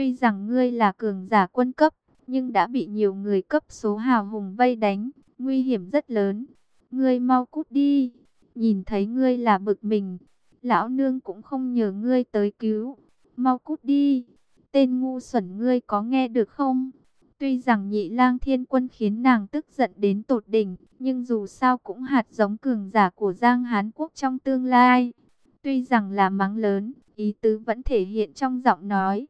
Tuy rằng ngươi là cường giả quân cấp, nhưng đã bị nhiều người cấp số hào hùng vây đánh, nguy hiểm rất lớn. Ngươi mau cút đi, nhìn thấy ngươi là bực mình, lão nương cũng không nhờ ngươi tới cứu, mau cút đi. Tên ngu xuẩn ngươi có nghe được không? Tuy rằng nhị lang thiên quân khiến nàng tức giận đến tột đỉnh, nhưng dù sao cũng hạt giống cường giả của Giang Hán Quốc trong tương lai. Tuy rằng là mắng lớn, ý tứ vẫn thể hiện trong giọng nói.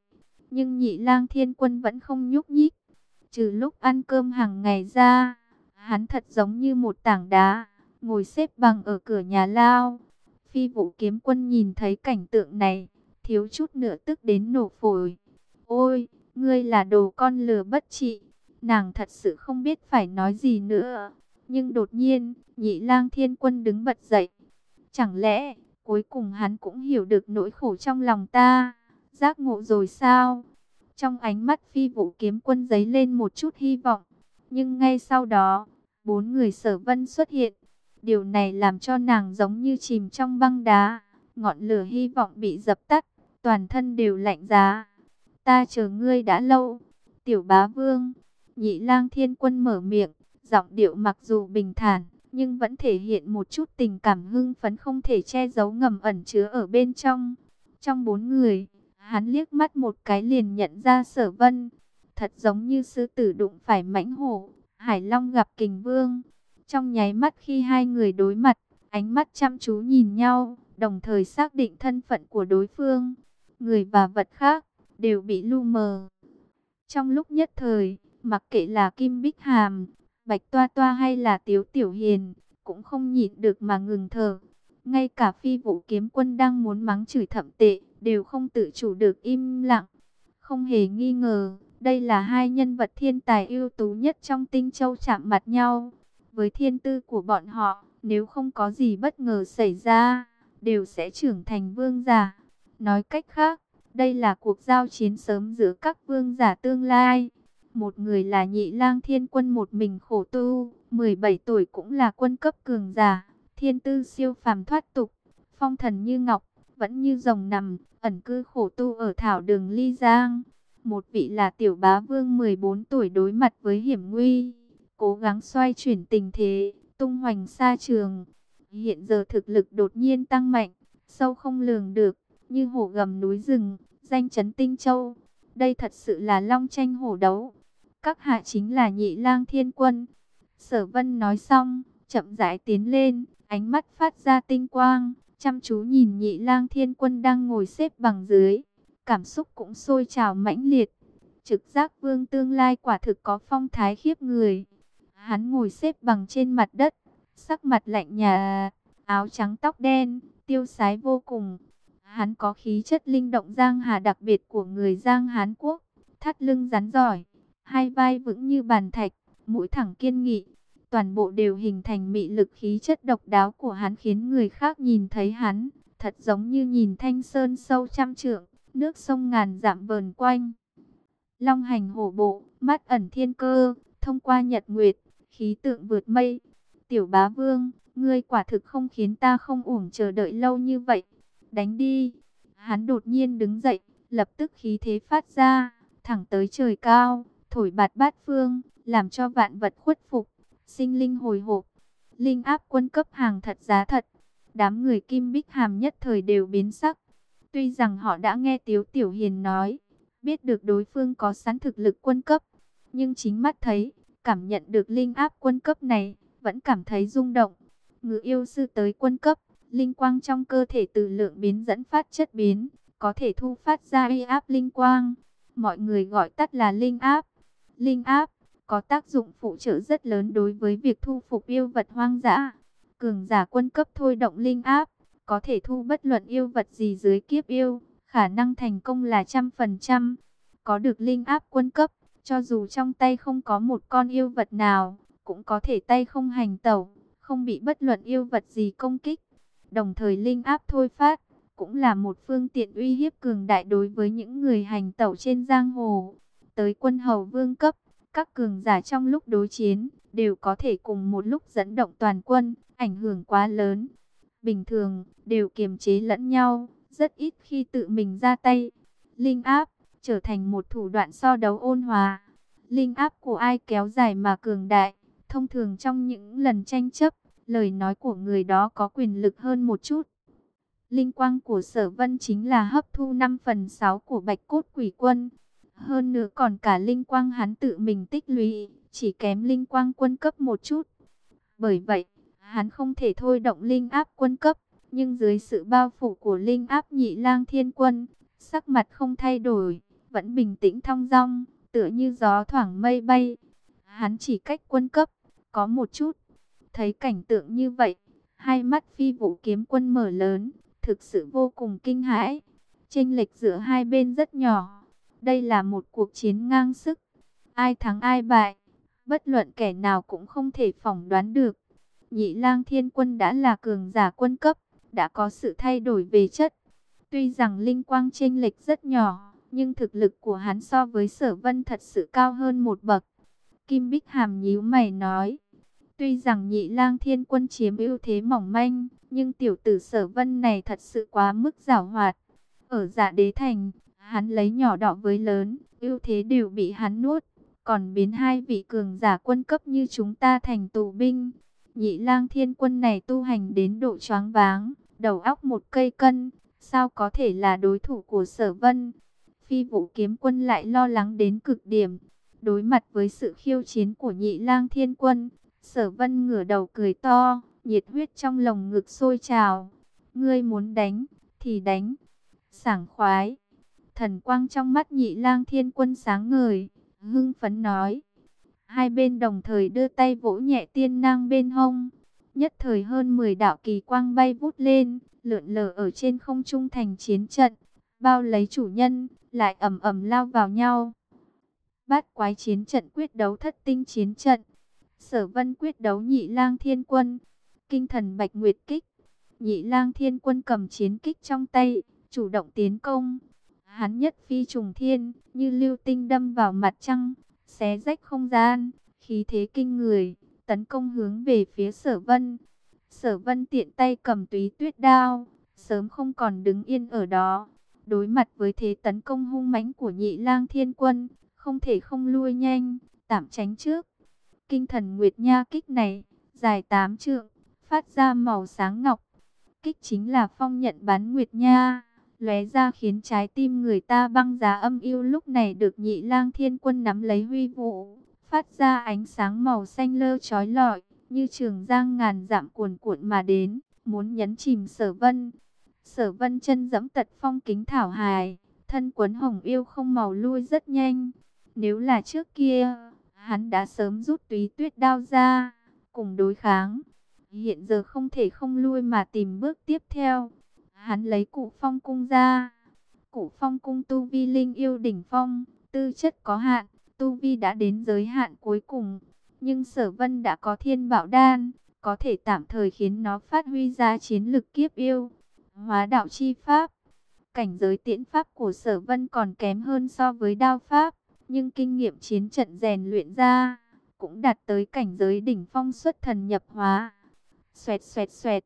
Nhưng nhị lang thiên quân vẫn không nhúc nhích. Trừ lúc ăn cơm hàng ngày ra, hắn thật giống như một tảng đá, ngồi xếp bằng ở cửa nhà lao. Phi vũ kiếm quân nhìn thấy cảnh tượng này, thiếu chút nữa tức đến nổ phổi. Ôi, ngươi là đồ con lừa bất trị. Nàng thật sự không biết phải nói gì nữa. Nhưng đột nhiên, nhị lang thiên quân đứng bật dậy. Chẳng lẽ, cuối cùng hắn cũng hiểu được nỗi khổ trong lòng ta. Giác ngộ rồi sao? Trong ánh mắt phi vũ kiếm quân giấy lên một chút hy vọng. Nhưng ngay sau đó, bốn người sở vân xuất hiện. Điều này làm cho nàng giống như chìm trong băng đá. Ngọn lửa hy vọng bị dập tắt, toàn thân đều lạnh giá. Ta chờ ngươi đã lâu. Tiểu bá vương, nhị lang thiên quân mở miệng, giọng điệu mặc dù bình thản, nhưng vẫn thể hiện một chút tình cảm hưng phấn không thể che giấu ngầm ẩn chứa ở bên trong. Trong bốn người, hắn liếc mắt một cái liền nhận ra sở vân. Thật giống như sư tử đụng phải mãnh hổ, hải long gặp kình vương. Trong nháy mắt khi hai người đối mặt, ánh mắt chăm chú nhìn nhau, đồng thời xác định thân phận của đối phương. Người và vật khác, đều bị lu mờ. Trong lúc nhất thời, mặc kệ là Kim Bích Hàm, Bạch Toa Toa hay là Tiếu Tiểu Hiền, cũng không nhịn được mà ngừng thở. Ngay cả phi vụ kiếm quân đang muốn mắng chửi thậm tệ, đều không tự chủ được im lặng. Không hề nghi ngờ, đây là hai nhân vật thiên tài ưu tú nhất trong tinh châu chạm mặt nhau. Với thiên tư của bọn họ, nếu không có gì bất ngờ xảy ra, đều sẽ trưởng thành vương giả. Nói cách khác, đây là cuộc giao chiến sớm giữa các vương giả tương lai. Một người là nhị lang thiên quân một mình khổ tu, 17 tuổi cũng là quân cấp cường giả, thiên tư siêu phàm thoát tục, phong thần như ngọc, vẫn như rồng nằm, ẩn cư khổ tu ở thảo đường ly giang. Một vị là tiểu bá vương 14 tuổi đối mặt với hiểm nguy, cố gắng xoay chuyển tình thế, tung hoành xa trường. Hiện giờ thực lực đột nhiên tăng mạnh, sâu không lường được, như hổ gầm núi rừng, danh chấn tinh châu. Đây thật sự là long tranh hổ đấu. Các hạ chính là nhị lang thiên quân. Sở vân nói xong, chậm rãi tiến lên, ánh mắt phát ra tinh quang, chăm chú nhìn nhị lang thiên quân đang ngồi xếp bằng dưới. Cảm xúc cũng sôi trào mãnh liệt. Trực giác vương tương lai quả thực có phong thái khiếp người. Hắn ngồi xếp bằng trên mặt đất, sắc mặt lạnh nhà, áo trắng tóc đen, tiêu sái vô cùng. Hắn có khí chất linh động giang hà đặc biệt của người Giang Hán Quốc, thắt lưng rắn giỏi, hai vai vững như bàn thạch, mũi thẳng kiên nghị. Toàn bộ đều hình thành mị lực khí chất độc đáo của hắn khiến người khác nhìn thấy hắn, thật giống như nhìn thanh sơn sâu trăm trượng, nước sông ngàn dặm vờn quanh. Long hành hổ bộ, mắt ẩn thiên cơ, thông qua nhật nguyệt, khí tượng vượt mây. Tiểu bá vương, ngươi quả thực không khiến ta không uổng chờ đợi lâu như vậy đánh đi. Hắn đột nhiên đứng dậy, lập tức khí thế phát ra, thẳng tới trời cao, thổi bạt bát phương, làm cho vạn vật khuất phục, sinh linh hồi hộp. Linh áp quân cấp hàng thật giá thật, đám người kim bích hàm nhất thời đều biến sắc. Tuy rằng họ đã nghe Tiếu Tiểu Hiền nói, biết được đối phương có sẵn thực lực quân cấp, nhưng chính mắt thấy, cảm nhận được linh áp quân cấp này, vẫn cảm thấy rung động. Ngự yêu sư tới quân cấp, Linh quang trong cơ thể từ lượng biến dẫn phát chất biến, có thể thu phát ra uy áp linh quang. Mọi người gọi tắt là linh áp. Linh áp có tác dụng phụ trợ rất lớn đối với việc thu phục yêu vật hoang dã. Cường giả quân cấp thôi động linh áp, có thể thu bất luận yêu vật gì dưới kiếp yêu, khả năng thành công là trăm phần trăm. Có được linh áp quân cấp, cho dù trong tay không có một con yêu vật nào, cũng có thể tay không hành tẩu, không bị bất luận yêu vật gì công kích. Đồng thời linh áp thôi phát, cũng là một phương tiện uy hiếp cường đại đối với những người hành tẩu trên giang hồ. Tới quân hầu vương cấp, các cường giả trong lúc đối chiến, đều có thể cùng một lúc dẫn động toàn quân, ảnh hưởng quá lớn. Bình thường, đều kiềm chế lẫn nhau, rất ít khi tự mình ra tay. Linh áp, trở thành một thủ đoạn so đấu ôn hòa. Linh áp của ai kéo dài mà cường đại, thông thường trong những lần tranh chấp, lời nói của người đó có quyền lực hơn một chút. Linh quang của sở vân chính là hấp thu 5 phần 6 của bạch cốt quỷ quân. Hơn nữa còn cả linh quang hắn tự mình tích lũy, chỉ kém linh quang quân cấp một chút. Bởi vậy, hắn không thể thôi động linh áp quân cấp, nhưng dưới sự bao phủ của linh áp nhị lang thiên quân, sắc mặt không thay đổi, vẫn bình tĩnh thong dong, tựa như gió thoảng mây bay. Hắn chỉ cách quân cấp, có một chút. Thấy cảnh tượng như vậy, hai mắt phi vũ kiếm quân mở lớn, thực sự vô cùng kinh hãi. Chênh lệch giữa hai bên rất nhỏ. Đây là một cuộc chiến ngang sức. Ai thắng ai bại, bất luận kẻ nào cũng không thể phỏng đoán được. Nhị lang thiên quân đã là cường giả quân cấp, đã có sự thay đổi về chất. Tuy rằng linh quang chênh lệch rất nhỏ, nhưng thực lực của hắn so với sở vân thật sự cao hơn một bậc. Kim Bích Hàm nhíu mày nói, tuy rằng nhị lang thiên quân chiếm ưu thế mỏng manh, nhưng tiểu tử sở vân này thật sự quá mức giảo hoạt. Ở giả đế thành, hắn lấy nhỏ đỏ với lớn, ưu thế đều bị hắn nuốt, còn biến hai vị cường giả quân cấp như chúng ta thành tù binh. Nhị lang thiên quân này tu hành đến độ choáng váng, đầu óc một cây cân, sao có thể là đối thủ của sở vân. Phi vũ kiếm quân lại lo lắng đến cực điểm, đối mặt với sự khiêu chiến của nhị lang thiên quân, sở vân ngửa đầu cười to, nhiệt huyết trong lồng ngực sôi trào. Ngươi muốn đánh, thì đánh, sảng khoái. Thần quang trong mắt nhị lang thiên quân sáng ngời, hưng phấn nói. Hai bên đồng thời đưa tay vỗ nhẹ tiên nang bên hông. Nhất thời hơn 10 đạo kỳ quang bay vút lên, lượn lờ ở trên không trung thành chiến trận. Bao lấy chủ nhân, lại ầm ầm lao vào nhau. Bát quái chiến trận quyết đấu thất tinh chiến trận. Sở vân quyết đấu nhị lang thiên quân. Kinh thần bạch nguyệt kích. Nhị lang thiên quân cầm chiến kích trong tay, chủ động tiến công. Hắn nhất phi trùng thiên, như lưu tinh đâm vào mặt trăng, xé rách không gian, khí thế kinh người, tấn công hướng về phía sở vân. Sở vân tiện tay cầm túy tuyết đao, sớm không còn đứng yên ở đó. Đối mặt với thế tấn công hung mãnh của nhị lang thiên quân, không thể không lui nhanh, tạm tránh trước. Kinh thần Nguyệt Nha kích này, dài 8 trượng, phát ra màu sáng ngọc. Kích chính là phong nhận bán Nguyệt Nha lóe ra khiến trái tim người ta băng giá âm yêu lúc này được nhị lang thiên quân nắm lấy huy vũ, phát ra ánh sáng màu xanh lơ trói lọi, như trường giang ngàn dặm cuồn cuộn mà đến, muốn nhấn chìm sở vân. Sở vân chân dẫm tật phong kính thảo hài, thân quấn hồng yêu không màu lui rất nhanh. Nếu là trước kia, hắn đã sớm rút túy tuyết đao ra, cùng đối kháng. Hiện giờ không thể không lui mà tìm bước tiếp theo. Hắn lấy cụ phong cung ra. Cụ phong cung tu vi linh yêu đỉnh phong, tư chất có hạn, tu vi đã đến giới hạn cuối cùng. Nhưng sở vân đã có thiên bảo đan, có thể tạm thời khiến nó phát huy ra chiến lực kiếp yêu. Hóa đạo chi pháp. Cảnh giới tiễn pháp của sở vân còn kém hơn so với đao pháp, nhưng kinh nghiệm chiến trận rèn luyện ra, cũng đạt tới cảnh giới đỉnh phong xuất thần nhập hóa. Xoẹt xoẹt xoẹt,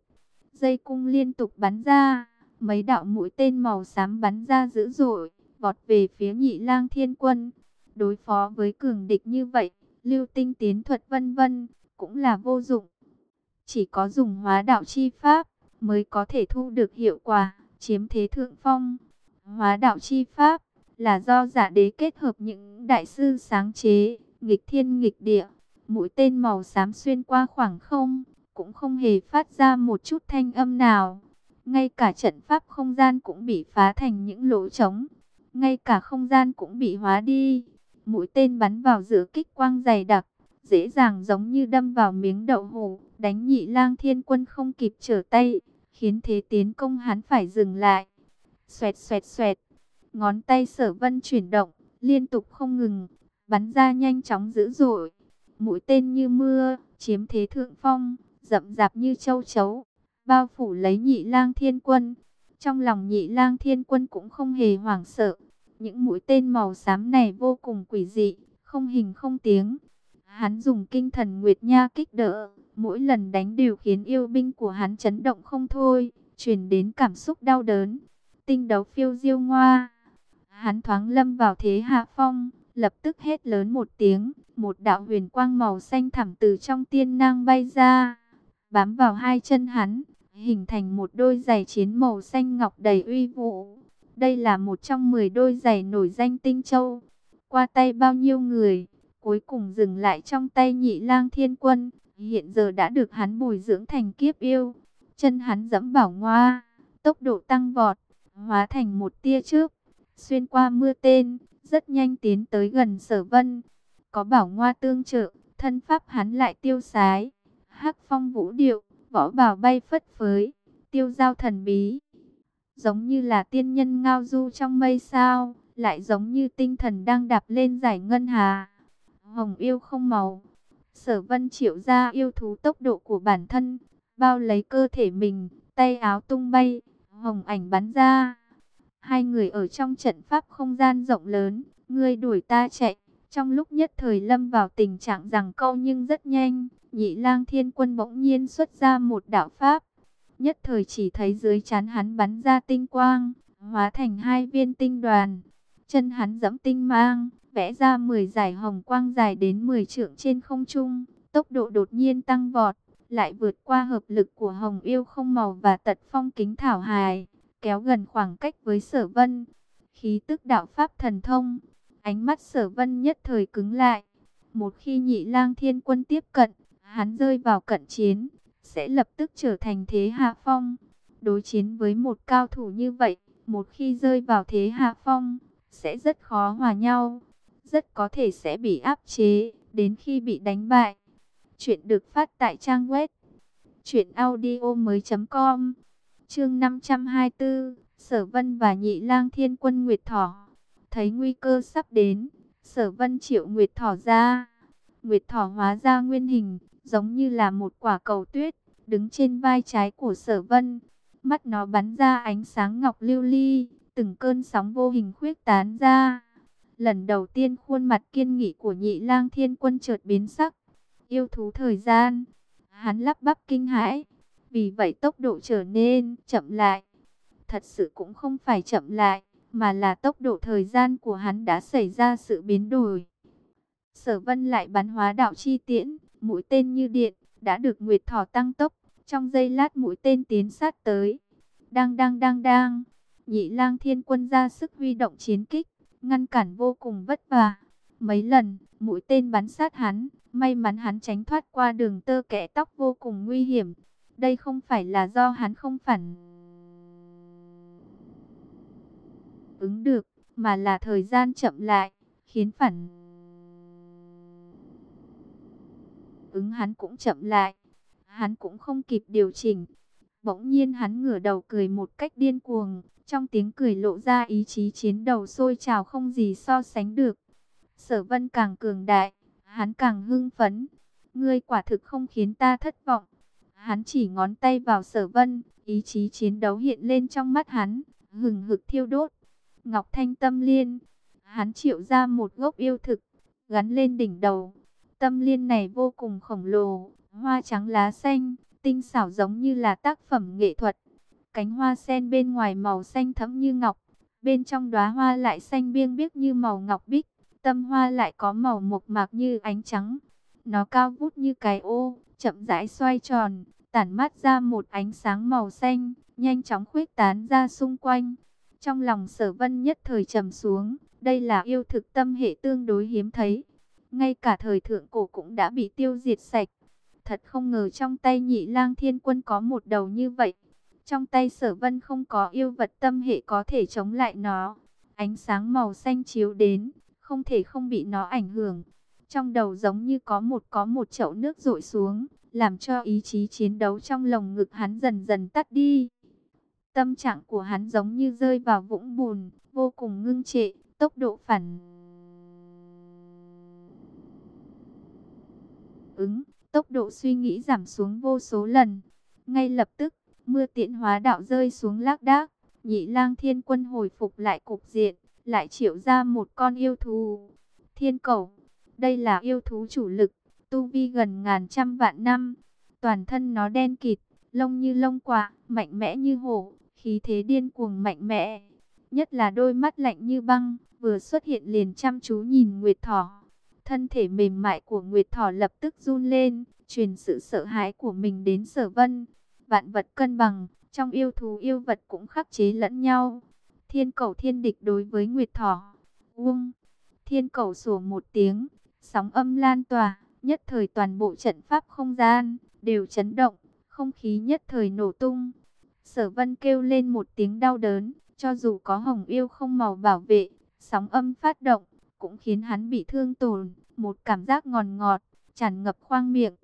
dây cung liên tục bắn ra, mấy đạo mũi tên màu xám bắn ra dữ dội, vọt về phía nhị lang thiên quân. Đối phó với cường địch như vậy, lưu tinh tiến thuật vân vân, cũng là vô dụng. Chỉ có dùng hóa đạo chi pháp, mới có thể thu được hiệu quả, chiếm thế thượng phong. Hóa đạo chi pháp, là do giả đế kết hợp những đại sư sáng chế, nghịch thiên nghịch địa, mũi tên màu xám xuyên qua khoảng không cũng không hề phát ra một chút thanh âm nào. Ngay cả trận pháp không gian cũng bị phá thành những lỗ trống. Ngay cả không gian cũng bị hóa đi. Mũi tên bắn vào giữa kích quang dày đặc, dễ dàng giống như đâm vào miếng đậu hũ, đánh nhị lang thiên quân không kịp trở tay, khiến thế tiến công hắn phải dừng lại. Xoẹt xoẹt xoẹt, ngón tay sở vân chuyển động, liên tục không ngừng, bắn ra nhanh chóng dữ dội. Mũi tên như mưa, chiếm thế thượng phong, rậm rạp như châu chấu, bao phủ lấy nhị lang thiên quân. Trong lòng nhị lang thiên quân cũng không hề hoảng sợ. Những mũi tên màu xám này vô cùng quỷ dị, không hình không tiếng. Hắn dùng kinh thần Nguyệt Nha kích đỡ, mỗi lần đánh đều khiến yêu binh của hắn chấn động không thôi, truyền đến cảm xúc đau đớn. Tinh đấu phiêu diêu ngoa. Hắn thoáng lâm vào thế hạ phong, lập tức hét lớn một tiếng, một đạo huyền quang màu xanh thẳm từ trong tiên nang bay ra, bám vào hai chân hắn, hình thành một đôi giày chiến màu xanh ngọc đầy uy vũ. Đây là một trong 10 đôi giày nổi danh tinh châu. Qua tay bao nhiêu người, cuối cùng dừng lại trong tay nhị lang thiên quân, hiện giờ đã được hắn bồi dưỡng thành kiếp yêu. Chân hắn dẫm bảo ngoa, tốc độ tăng vọt, hóa thành một tia trước, xuyên qua mưa tên, rất nhanh tiến tới gần sở vân. Có bảo ngoa tương trợ, thân pháp hắn lại tiêu sái, hắc phong vũ điệu, võ bào bay phất phới, tiêu giao thần bí. Giống như là tiên nhân ngao du trong mây sao, lại giống như tinh thần đang đạp lên giải ngân hà. Hồng yêu không màu, sở vân triệu ra yêu thú tốc độ của bản thân, bao lấy cơ thể mình, tay áo tung bay, hồng ảnh bắn ra. Hai người ở trong trận pháp không gian rộng lớn, ngươi đuổi ta chạy, trong lúc nhất thời lâm vào tình trạng rằng câu nhưng rất nhanh, nhị lang thiên quân bỗng nhiên xuất ra một đạo pháp. Nhất thời chỉ thấy dưới chán hắn bắn ra tinh quang, hóa thành hai viên tinh đoàn. Chân hắn dẫm tinh mang, vẽ ra 10 giải hồng quang dài đến 10 trượng trên không trung. Tốc độ đột nhiên tăng vọt, lại vượt qua hợp lực của hồng yêu không màu và tật phong kính thảo hài, kéo gần khoảng cách với sở vân. Khí tức đạo pháp thần thông, ánh mắt sở vân nhất thời cứng lại. Một khi nhị lang thiên quân tiếp cận, hắn rơi vào cận chiến, sẽ lập tức trở thành thế hạ phong. Đối chiến với một cao thủ như vậy, một khi rơi vào thế hạ phong, sẽ rất khó hòa nhau, rất có thể sẽ bị áp chế, đến khi bị đánh bại. Chuyện được phát tại trang web truyệnaudiomoi.com. Chương 524, Sở Vân và Nhị Lang Thiên Quân Nguyệt Thỏ. Thấy nguy cơ sắp đến, Sở Vân triệu Nguyệt Thỏ ra. Nguyệt Thỏ hóa ra nguyên hình, giống như là một quả cầu tuyết, đứng trên vai trái của sở vân. Mắt nó bắn ra ánh sáng ngọc lưu ly, từng cơn sóng vô hình khuyết tán ra. Lần đầu tiên khuôn mặt kiên nghị của nhị lang thiên quân chợt biến sắc. Yêu thú thời gian. Hắn lắp bắp kinh hãi. Vì vậy tốc độ trở nên chậm lại. Thật sự cũng không phải chậm lại, mà là tốc độ thời gian của hắn đã xảy ra sự biến đổi. Sở vân lại bắn hóa đạo chi tiễn, mũi tên như điện, đã được Nguyệt Thỏ tăng tốc, trong giây lát mũi tên tiến sát tới. Đang đang đang đang, nhị lang thiên quân ra sức huy động chiến kích, ngăn cản vô cùng vất vả. Mấy lần, mũi tên bắn sát hắn, may mắn hắn tránh thoát qua đường tơ kẽ tóc vô cùng nguy hiểm. Đây không phải là do hắn không phản ứng được, mà là thời gian chậm lại, khiến phản ứng hắn cũng chậm lại. Hắn cũng không kịp điều chỉnh. Bỗng nhiên hắn ngửa đầu cười một cách điên cuồng, trong tiếng cười lộ ra ý chí chiến đầu sôi trào không gì so sánh được. Sở vân càng cường đại, hắn càng hưng phấn. Ngươi quả thực không khiến ta thất vọng. Hắn chỉ ngón tay vào sở vân, ý chí chiến đấu hiện lên trong mắt hắn, hừng hực thiêu đốt. Ngọc Thanh Tâm Liên, hắn triệu ra một gốc yêu thực, gắn lên đỉnh đầu. Tâm liên này vô cùng khổng lồ, hoa trắng lá xanh, tinh xảo giống như là tác phẩm nghệ thuật. Cánh hoa sen bên ngoài màu xanh thẫm như ngọc, bên trong đóa hoa lại xanh biêng biếc như màu ngọc bích, tâm hoa lại có màu mộc mạc như ánh trắng. Nó cao vút như cái ô, chậm rãi xoay tròn, tản mát ra một ánh sáng màu xanh, nhanh chóng khuếch tán ra xung quanh. Trong lòng sở vân nhất thời trầm xuống, đây là yêu thực tâm hệ tương đối hiếm thấy ngay cả thời thượng cổ cũng đã bị tiêu diệt sạch. Thật không ngờ trong tay nhị lang thiên quân có một đầu như vậy. Trong tay sở vân không có yêu vật tâm hệ có thể chống lại nó. Ánh sáng màu xanh chiếu đến, không thể không bị nó ảnh hưởng. Trong đầu giống như có một có một chậu nước rội xuống, làm cho ý chí chiến đấu trong lồng ngực hắn dần dần tắt đi. Tâm trạng của hắn giống như rơi vào vũng bùn, vô cùng ngưng trệ, tốc độ phản ứng, tốc độ suy nghĩ giảm xuống vô số lần. Ngay lập tức, mưa tiện hóa đạo rơi xuống lác đác, nhị lang thiên quân hồi phục lại cục diện, lại triệu ra một con yêu thú. Thiên cầu, đây là yêu thú chủ lực, tu vi gần ngàn trăm vạn năm. Toàn thân nó đen kịt, lông như lông quạ, mạnh mẽ như hổ, khí thế điên cuồng mạnh mẽ. nhất là đôi mắt lạnh như băng, vừa xuất hiện liền chăm chú nhìn Nguyệt Thỏ. Thân thể mềm mại của Nguyệt Thỏ lập tức run lên, truyền sự sợ hãi của mình đến sở vân. Vạn vật cân bằng, trong yêu thú yêu vật cũng khắc chế lẫn nhau. Thiên cầu thiên địch đối với Nguyệt Thỏ. Uông, thiên cầu sủa một tiếng, sóng âm lan tỏa, nhất thời toàn bộ trận pháp không gian, đều chấn động, không khí nhất thời nổ tung. Sở vân kêu lên một tiếng đau đớn, cho dù có hồng yêu không màu bảo vệ, sóng âm phát động, cũng khiến hắn bị thương tổn, một cảm giác ngọt ngọt, tràn ngập khoang miệng.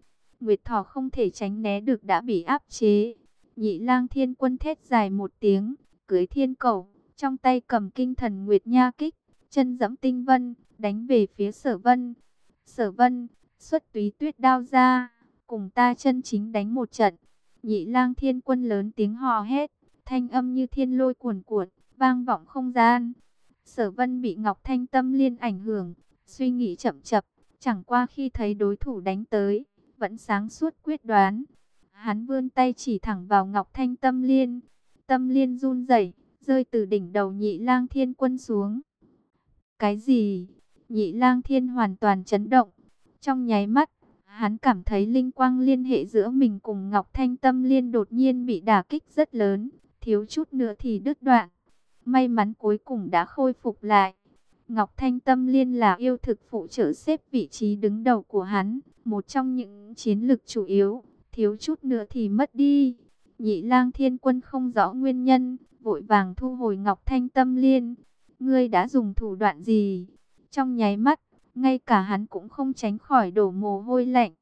Nguyệt Thỏ không thể tránh né được đã bị áp chế. Nhị lang thiên quân thét dài một tiếng, cưới thiên cầu, trong tay cầm kinh thần Nguyệt Nha kích, chân dẫm tinh vân, đánh về phía sở vân. Sở vân, xuất túy tuyết đao ra, cùng ta chân chính đánh một trận. Nhị lang thiên quân lớn tiếng hò hét, thanh âm như thiên lôi cuồn cuộn, vang vọng không gian. Sở vân bị Ngọc Thanh tâm liên ảnh hưởng, suy nghĩ chậm chạp. chẳng qua khi thấy đối thủ đánh tới, vẫn sáng suốt quyết đoán. Hắn vươn tay chỉ thẳng vào Ngọc Thanh tâm liên, tâm liên run rẩy, rơi từ đỉnh đầu nhị lang thiên quân xuống. Cái gì? Nhị lang thiên hoàn toàn chấn động. Trong nháy mắt, hắn cảm thấy linh quang liên hệ giữa mình cùng Ngọc Thanh tâm liên đột nhiên bị đả kích rất lớn, thiếu chút nữa thì đứt đoạn. May mắn cuối cùng đã khôi phục lại. Ngọc Thanh Tâm Liên là yêu thực phụ trợ xếp vị trí đứng đầu của hắn, một trong những chiến lực chủ yếu, thiếu chút nữa thì mất đi. Nhị lang thiên quân không rõ nguyên nhân, vội vàng thu hồi Ngọc Thanh Tâm Liên. Ngươi đã dùng thủ đoạn gì? Trong nháy mắt, ngay cả hắn cũng không tránh khỏi đổ mồ hôi lạnh.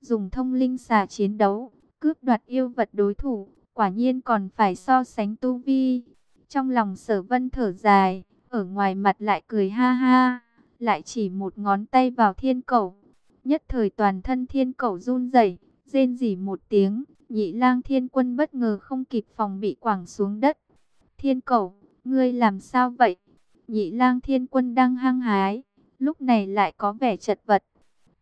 Dùng thông linh xà chiến đấu, cướp đoạt yêu vật đối thủ, quả nhiên còn phải so sánh tu vi. Trong lòng sở vân thở dài, ở ngoài mặt lại cười ha ha, lại chỉ một ngón tay vào thiên cầu. Nhất thời toàn thân thiên cầu run rẩy, rên rỉ một tiếng, nhị lang thiên quân bất ngờ không kịp phòng bị quẳng xuống đất. Thiên cầu, ngươi làm sao vậy? Nhị lang thiên quân đang hăng hái, lúc này lại có vẻ chật vật.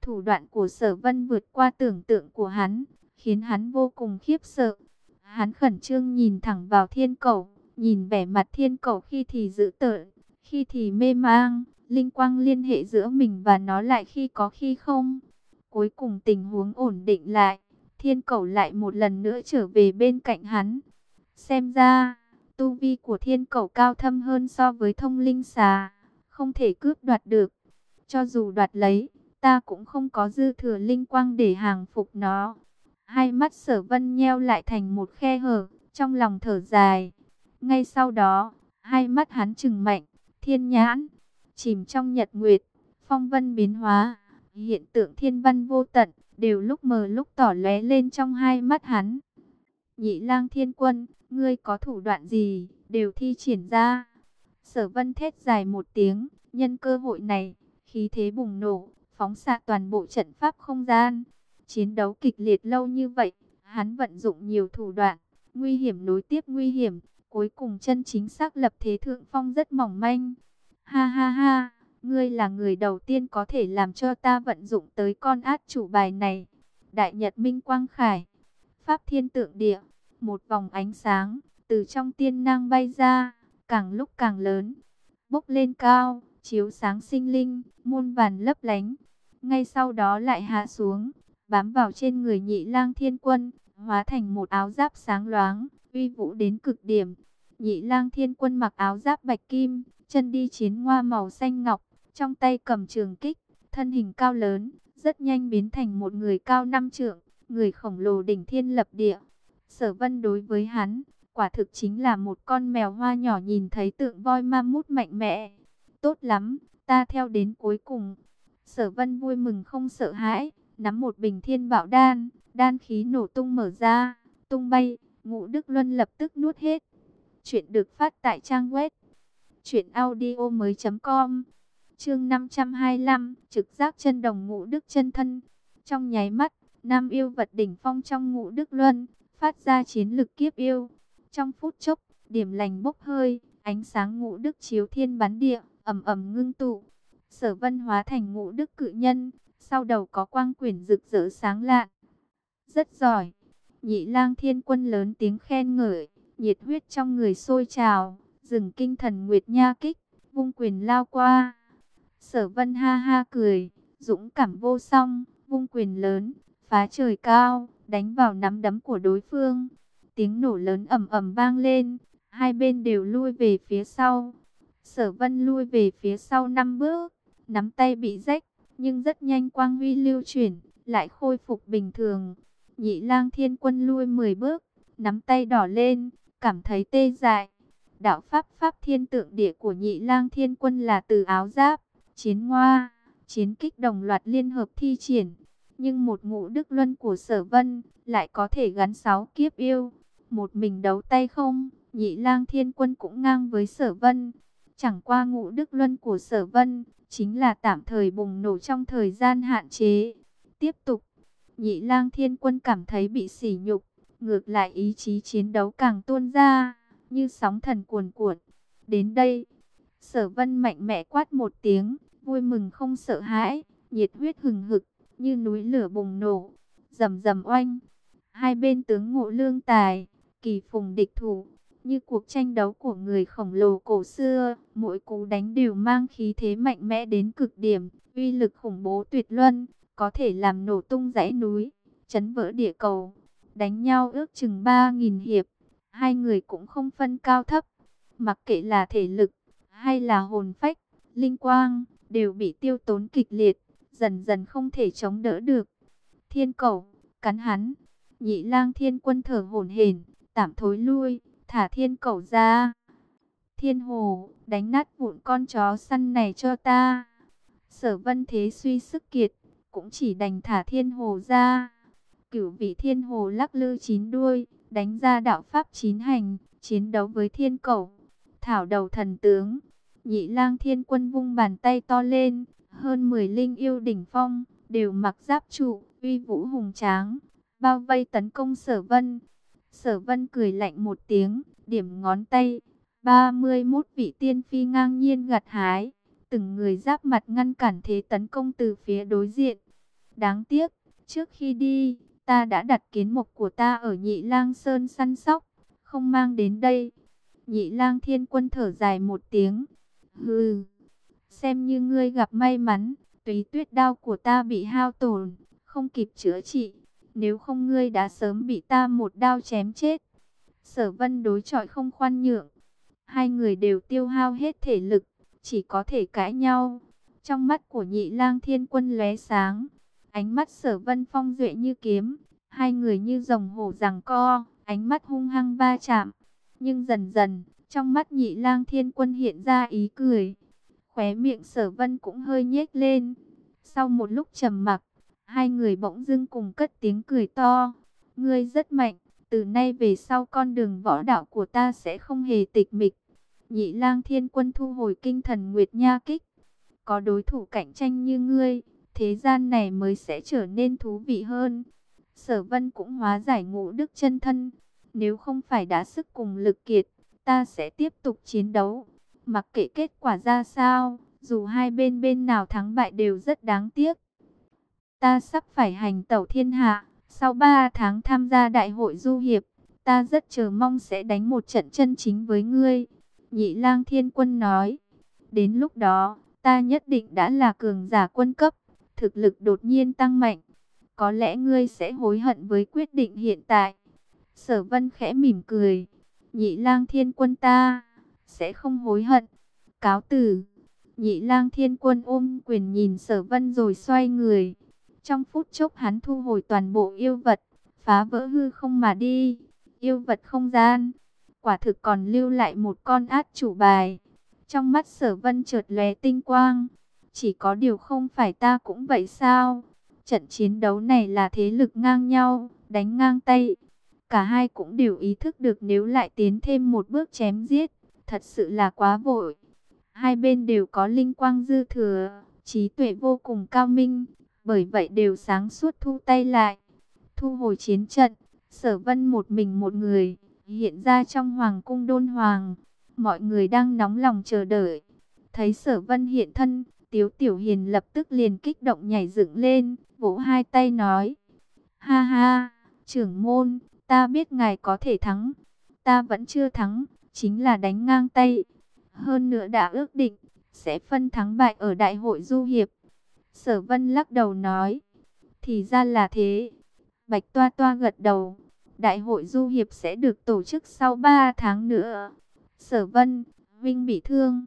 Thủ đoạn của sở vân vượt qua tưởng tượng của hắn, khiến hắn vô cùng khiếp sợ. Hắn khẩn trương nhìn thẳng vào thiên cầu, nhìn vẻ mặt thiên cầu khi thì dữ tợn, khi thì mê mang, linh quang liên hệ giữa mình và nó lại khi có khi không. Cuối cùng tình huống ổn định lại, thiên cầu lại một lần nữa trở về bên cạnh hắn. Xem ra, tu vi của thiên cầu cao thâm hơn so với thông linh xà, không thể cướp đoạt được. Cho dù đoạt lấy, ta cũng không có dư thừa linh quang để hàng phục nó. Hai mắt sở vân nheo lại thành một khe hở, trong lòng thở dài. Ngay sau đó, hai mắt hắn trừng mạnh, thiên nhãn, chìm trong nhật nguyệt, phong vân biến hóa, hiện tượng thiên văn vô tận, đều lúc mờ lúc tỏ lóe lên trong hai mắt hắn. Nhị lang thiên quân, ngươi có thủ đoạn gì, đều thi triển ra. Sở vân thét dài một tiếng, nhân cơ hội này, khí thế bùng nổ, phóng xạ toàn bộ trận pháp không gian. Chiến đấu kịch liệt lâu như vậy, hắn vận dụng nhiều thủ đoạn, nguy hiểm nối tiếp nguy hiểm, cuối cùng chân chính xác lập thế thượng phong rất mỏng manh. Ha ha ha, ngươi là người đầu tiên có thể làm cho ta vận dụng tới con át chủ bài này. Đại Nhật Minh Quang Khải, Pháp Thiên Tượng Địa, một vòng ánh sáng, từ trong tiên năng bay ra, càng lúc càng lớn, bốc lên cao, chiếu sáng sinh linh, muôn vàn lấp lánh. Ngay sau đó lại hạ xuống, bám vào trên người nhị lang thiên quân, hóa thành một áo giáp sáng loáng, uy vũ đến cực điểm. Nhị lang thiên quân mặc áo giáp bạch kim, chân đi chiến hoa màu xanh ngọc, trong tay cầm trường kích, thân hình cao lớn, rất nhanh biến thành một người cao năm trượng, người khổng lồ đỉnh thiên lập địa. Sở vân đối với hắn, quả thực chính là một con mèo hoa nhỏ nhìn thấy tượng voi ma mút mạnh mẽ. Tốt lắm, ta theo đến cuối cùng. Sở vân vui mừng không sợ hãi, nắm một bình thiên bảo đan, đan khí nổ tung mở ra, tung bay, ngũ Đức Luân lập tức nuốt hết. Chuyện được phát tại trang web truyệnaudiomoi.com. Chương 525, trực giác chân đồng ngũ đức chân thân. Trong nháy mắt, nam yêu vật đỉnh phong trong ngũ đức luân, phát ra chiến lực kiếp yêu. Trong phút chốc, điểm lành bốc hơi, ánh sáng ngũ đức chiếu thiên bắn địa, ầm ầm ngưng tụ. Sở Vân hóa thành ngũ đức cự nhân, sau đầu có quang quyển rực rỡ sáng lạn. Rất giỏi. Nhị Lang Thiên Quân lớn tiếng khen ngợi, nhiệt huyết trong người sôi trào, dừng kinh thần Nguyệt Nha kích, vung quyền lao qua. Sở vân ha ha cười, dũng cảm vô song, vung quyền lớn, phá trời cao, đánh vào nắm đấm của đối phương. Tiếng nổ lớn ầm ầm vang lên, hai bên đều lui về phía sau. Sở vân lui về phía sau năm bước, nắm tay bị rách, nhưng rất nhanh quang huy lưu chuyển, lại khôi phục bình thường. Nhị lang thiên quân lui 10 bước, nắm tay đỏ lên, cảm thấy tê dại. Đạo pháp pháp thiên tượng địa của nhị lang thiên quân là từ áo giáp, chiến ngoa, chiến kích đồng loạt liên hợp thi triển. Nhưng một ngũ đức luân của sở vân lại có thể gắn sáu kiếp yêu. Một mình đấu tay không, nhị lang thiên quân cũng ngang với sở vân. Chẳng qua ngũ đức luân của sở vân, chính là tạm thời bùng nổ trong thời gian hạn chế. Tiếp tục, nhị lang thiên quân cảm thấy bị sỉ nhục, ngược lại ý chí chiến đấu càng tuôn ra, như sóng thần cuồn cuộn. Đến đây, sở vân mạnh mẽ quát một tiếng, vui mừng không sợ hãi, nhiệt huyết hừng hực, như núi lửa bùng nổ, rầm rầm oanh. Hai bên tướng ngộ lương tài, kỳ phùng địch thủ, như cuộc tranh đấu của người khổng lồ cổ xưa, mỗi cú đánh đều mang khí thế mạnh mẽ đến cực điểm, uy lực khủng bố tuyệt luân, có thể làm nổ tung dãy núi, chấn vỡ địa cầu. Đánh nhau ước chừng 3.000 hiệp, hai người cũng không phân cao thấp, mặc kệ là thể lực hay là hồn phách, linh quang, đều bị tiêu tốn kịch liệt, dần dần không thể chống đỡ được. Thiên cầu, cắn hắn, nhị lang thiên quân thở hổn hển, tạm thối lui thả thiên cẩu ra. Thiên hồ, đánh nát vụn con chó săn này cho ta. Sở vân thế suy sức kiệt, cũng chỉ đành thả thiên hồ ra. Cửu vị thiên hồ lắc lư chín đuôi, đánh ra đạo pháp chín hành, chiến đấu với thiên cầu. Thảo đầu thần tướng, nhị lang thiên quân vung bàn tay to lên, hơn 10 linh yêu đỉnh phong, đều mặc giáp trụ, uy vũ hùng tráng, bao vây tấn công sở vân. Sở vân cười lạnh một tiếng, điểm ngón tay. 31 vị tiên phi ngang nhiên gặt hái. Từng người giáp mặt ngăn cản thế tấn công từ phía đối diện. Đáng tiếc, trước khi đi, ta đã đặt kiến mục của ta ở nhị lang sơn săn sóc. Không mang đến đây. Nhị lang thiên quân thở dài một tiếng. Hừ, xem như ngươi gặp may mắn. Tùy tuyết đao của ta bị hao tổn, không kịp chữa trị nếu không ngươi đã sớm bị ta một đao chém chết. Sở vân đối chọi không khoan nhượng. Hai người đều tiêu hao hết thể lực, chỉ có thể cãi nhau. Trong mắt của nhị lang thiên quân lóe sáng. Ánh mắt sở vân phong duệ như kiếm. Hai người như rồng hổ giằng co, ánh mắt hung hăng va chạm. Nhưng dần dần, trong mắt nhị lang thiên quân hiện ra ý cười. Khóe miệng sở vân cũng hơi nhếch lên. Sau một lúc trầm mặc, Hai người bỗng dưng cùng cất tiếng cười to. Ngươi rất mạnh, từ nay về sau con đường võ đạo của ta sẽ không hề tịch mịch. Nhị lang thiên quân thu hồi kinh thần Nguyệt Nha Kích. Có đối thủ cạnh tranh như ngươi, thế gian này mới sẽ trở nên thú vị hơn. Sở vân cũng hóa giải ngũ đức chân thân. Nếu không phải đã sức cùng lực kiệt, ta sẽ tiếp tục chiến đấu. Mặc kệ kết quả ra sao, dù hai bên bên nào thắng bại đều rất đáng tiếc. Ta sắp phải hành tẩu thiên hạ, sau 3 tháng tham gia đại hội du hiệp, ta rất chờ mong sẽ đánh một trận chân chính với ngươi. Nhị lang thiên quân nói, đến lúc đó, ta nhất định đã là cường giả quân cấp, thực lực đột nhiên tăng mạnh. Có lẽ ngươi sẽ hối hận với quyết định hiện tại. Sở vân khẽ mỉm cười, nhị lang thiên quân ta, sẽ không hối hận. Cáo tử, nhị lang thiên quân ôm quyền nhìn sở vân rồi xoay người. Trong phút chốc hắn thu hồi toàn bộ yêu vật, phá vỡ hư không mà đi. Yêu vật không gian, quả thực còn lưu lại một con át chủ bài. Trong mắt sở vân trượt lóe tinh quang. Chỉ có điều không phải ta cũng vậy sao? Trận chiến đấu này là thế lực ngang nhau, đánh ngang tay. Cả hai cũng đều ý thức được nếu lại tiến thêm một bước chém giết, thật sự là quá vội. Hai bên đều có linh quang dư thừa, trí tuệ vô cùng cao minh, bởi vậy đều sáng suốt thu tay lại. Thu hồi chiến trận, sở vân một mình một người, hiện ra trong hoàng cung đôn hoàng. Mọi người đang nóng lòng chờ đợi. Thấy sở vân hiện thân, tiếu tiểu hiền lập tức liền kích động nhảy dựng lên, vỗ hai tay nói. Ha ha, trưởng môn, ta biết ngài có thể thắng. Ta vẫn chưa thắng, chính là đánh ngang tay. Hơn nữa đã ước định, sẽ phân thắng bại ở đại hội du hiệp. Sở Vân lắc đầu nói, thì ra là thế. Bạch Toa Toa gật đầu, đại hội du hiệp sẽ được tổ chức sau 3 tháng nữa. Sở Vân, Vinh bị thương.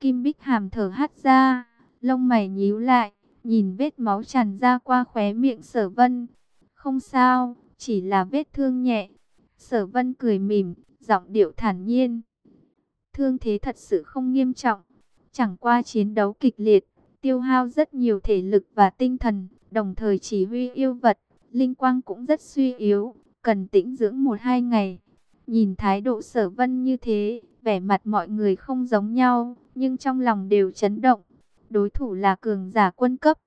Kim Bích Hàm thở hắt ra, lông mày nhíu lại, nhìn vết máu tràn ra qua khóe miệng Sở Vân. Không sao, chỉ là vết thương nhẹ. Sở Vân cười mỉm, giọng điệu thản nhiên. Thương thế thật sự không nghiêm trọng, chẳng qua chiến đấu kịch liệt, tiêu hao rất nhiều thể lực và tinh thần, đồng thời chỉ huy yêu vật, linh quang cũng rất suy yếu, cần tĩnh dưỡng một hai ngày. Nhìn thái độ Sở Vân như thế, vẻ mặt mọi người không giống nhau, nhưng trong lòng đều chấn động. Đối thủ là cường giả quân cấp,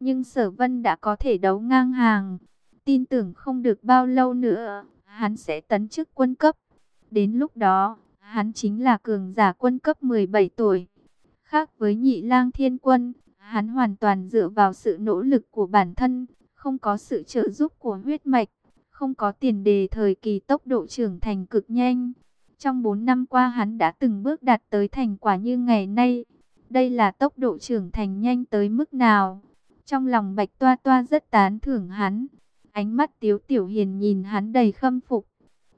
nhưng Sở Vân đã có thể đấu ngang hàng. Tin tưởng không được bao lâu nữa, hắn sẽ tấn chức quân cấp. Đến lúc đó, hắn chính là cường giả quân cấp 17 tuổi. Khác với nhị lang thiên quân, hắn hoàn toàn dựa vào sự nỗ lực của bản thân, không có sự trợ giúp của huyết mạch, không có tiền đề thời kỳ tốc độ trưởng thành cực nhanh. Trong 4 năm qua hắn đã từng bước đạt tới thành quả như ngày nay. Đây là tốc độ trưởng thành nhanh tới mức nào? Trong lòng Bạch Toa Toa rất tán thưởng hắn. Ánh mắt Tiếu Tiểu Hiền nhìn hắn đầy khâm phục.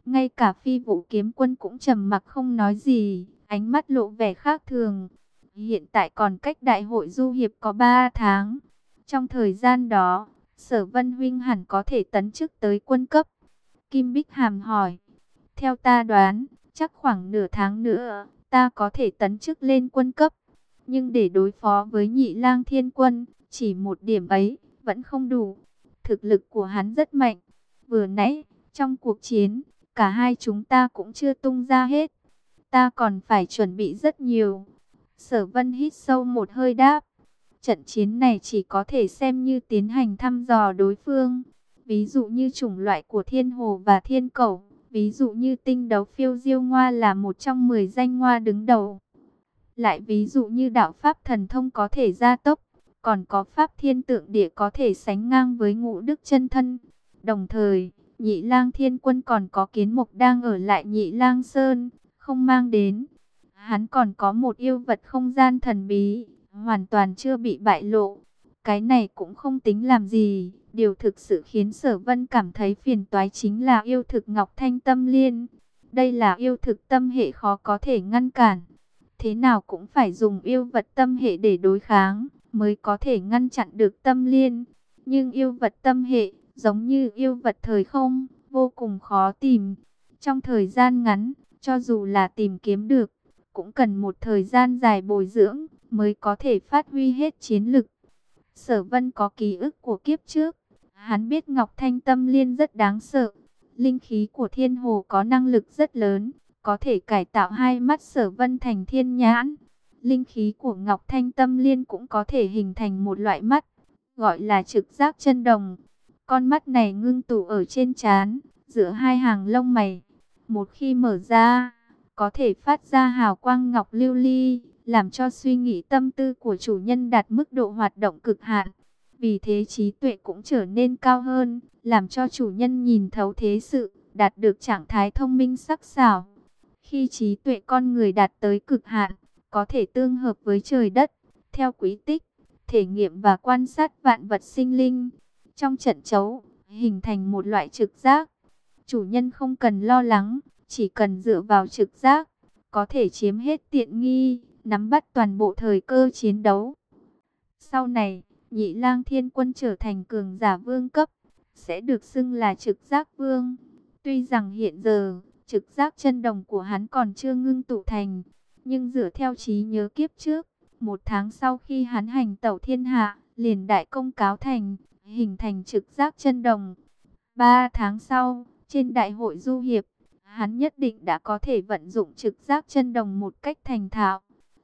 Ngay cả phi vũ kiếm quân cũng trầm mặc không nói gì, ánh mắt lộ vẻ khác thường. Hiện tại còn cách đại hội du hiệp có 3 tháng. Trong thời gian đó, Sở Vân Huynh hẳn có thể tấn chức tới quân cấp. Kim Bích Hàm hỏi. Theo ta đoán, chắc khoảng nửa tháng nữa, ta có thể tấn chức lên quân cấp. Nhưng để đối phó với nhị lang thiên quân, chỉ một điểm ấy, vẫn không đủ. Thực lực của hắn rất mạnh. Vừa nãy, trong cuộc chiến, cả hai chúng ta cũng chưa tung ra hết. Ta còn phải chuẩn bị rất nhiều. Sở vân hít sâu một hơi đáp. Trận chiến này chỉ có thể xem như tiến hành thăm dò đối phương. Ví dụ như chủng loại của thiên hồ và thiên cầu. Ví dụ như tinh đấu phiêu diêu ngoa là một trong 10 danh ngoa đứng đầu. Lại ví dụ như đạo pháp thần thông có thể gia tốc. Còn có pháp thiên tượng địa có thể sánh ngang với ngũ đức chân thân. Đồng thời, nhị lang thiên quân còn có kiến mục đang ở lại nhị lang sơn, không mang đến. Hắn còn có một yêu vật không gian thần bí, hoàn toàn chưa bị bại lộ. Cái này cũng không tính làm gì, điều thực sự khiến sở vân cảm thấy phiền toái chính là yêu thực ngọc thanh tâm liên. Đây là yêu thực tâm hệ khó có thể ngăn cản. Thế nào cũng phải dùng yêu vật tâm hệ để đối kháng, mới có thể ngăn chặn được tâm liên. Nhưng yêu vật tâm hệ, giống như yêu vật thời không, vô cùng khó tìm. Trong thời gian ngắn, cho dù là tìm kiếm được, cũng cần một thời gian dài bồi dưỡng, mới có thể phát huy hết chiến lực. Sở Vân có ký ức của kiếp trước, hắn biết Ngọc Thanh Tâm Liên rất đáng sợ. Linh khí của thiên hồ có năng lực rất lớn, có thể cải tạo hai mắt sở vân thành thiên nhãn. Linh khí của Ngọc Thanh Tâm Liên cũng có thể hình thành một loại mắt, gọi là trực giác chân đồng. Con mắt này ngưng tụ ở trên trán, giữa hai hàng lông mày. Một khi mở ra, có thể phát ra hào quang ngọc lưu ly, làm cho suy nghĩ tâm tư của chủ nhân đạt mức độ hoạt động cực hạn. Vì thế trí tuệ cũng trở nên cao hơn, làm cho chủ nhân nhìn thấu thế sự, đạt được trạng thái thông minh sắc sảo. Khi trí tuệ con người đạt tới cực hạn, có thể tương hợp với trời đất, theo quý tích, thể nghiệm và quan sát vạn vật sinh linh. Trong trận chấu, hình thành một loại trực giác. Chủ nhân không cần lo lắng, chỉ cần dựa vào trực giác, có thể chiếm hết tiện nghi, nắm bắt toàn bộ thời cơ chiến đấu. Sau này, nhị lang thiên quân trở thành cường giả vương cấp, sẽ được xưng là trực giác vương. Tuy rằng hiện giờ, trực giác chân đồng của hắn còn chưa ngưng tụ thành, nhưng dựa theo trí nhớ kiếp trước, một tháng sau khi hắn hành tẩu thiên hạ, liền đại công cáo thành, hình thành trực giác chân đồng. Ba tháng sau, trên đại hội du hiệp, hắn nhất định đã có thể vận dụng trực giác chân đồng một cách thành thạo.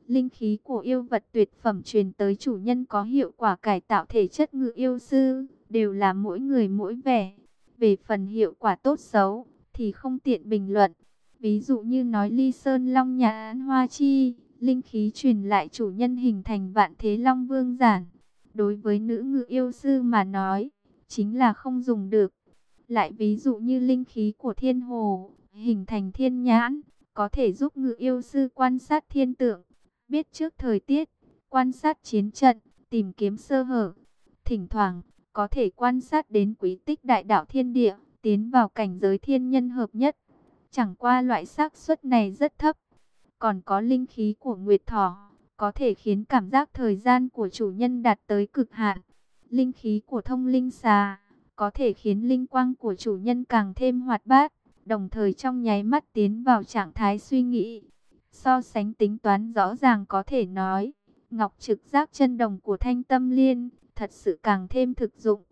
Linh khí của yêu vật tuyệt phẩm truyền tới chủ nhân có hiệu quả cải tạo thể chất ngự yêu sư, đều là mỗi người mỗi vẻ. Về phần hiệu quả tốt xấu, thì không tiện bình luận. Ví dụ như nói ly sơn long nhà án hoa chi, linh khí truyền lại chủ nhân hình thành vạn thế long vương giản. Đối với nữ ngự yêu sư mà nói, chính là không dùng được. Lại ví dụ như linh khí của thiên hồ, hình thành thiên nhãn, có thể giúp ngự yêu sư quan sát thiên tượng, biết trước thời tiết, quan sát chiến trận, tìm kiếm sơ hở. Thỉnh thoảng, có thể quan sát đến quý tích đại đạo thiên địa, tiến vào cảnh giới thiên nhân hợp nhất. Chẳng qua loại xác suất này rất thấp. Còn có linh khí của Nguyệt Thỏ, có thể khiến cảm giác thời gian của chủ nhân đạt tới cực hạn. Linh khí của thông linh xà, có thể khiến linh quang của chủ nhân càng thêm hoạt bát, đồng thời trong nháy mắt tiến vào trạng thái suy nghĩ. So sánh tính toán rõ ràng có thể nói, ngọc trực giác chân đồng của thanh tâm liên, thật sự càng thêm thực dụng.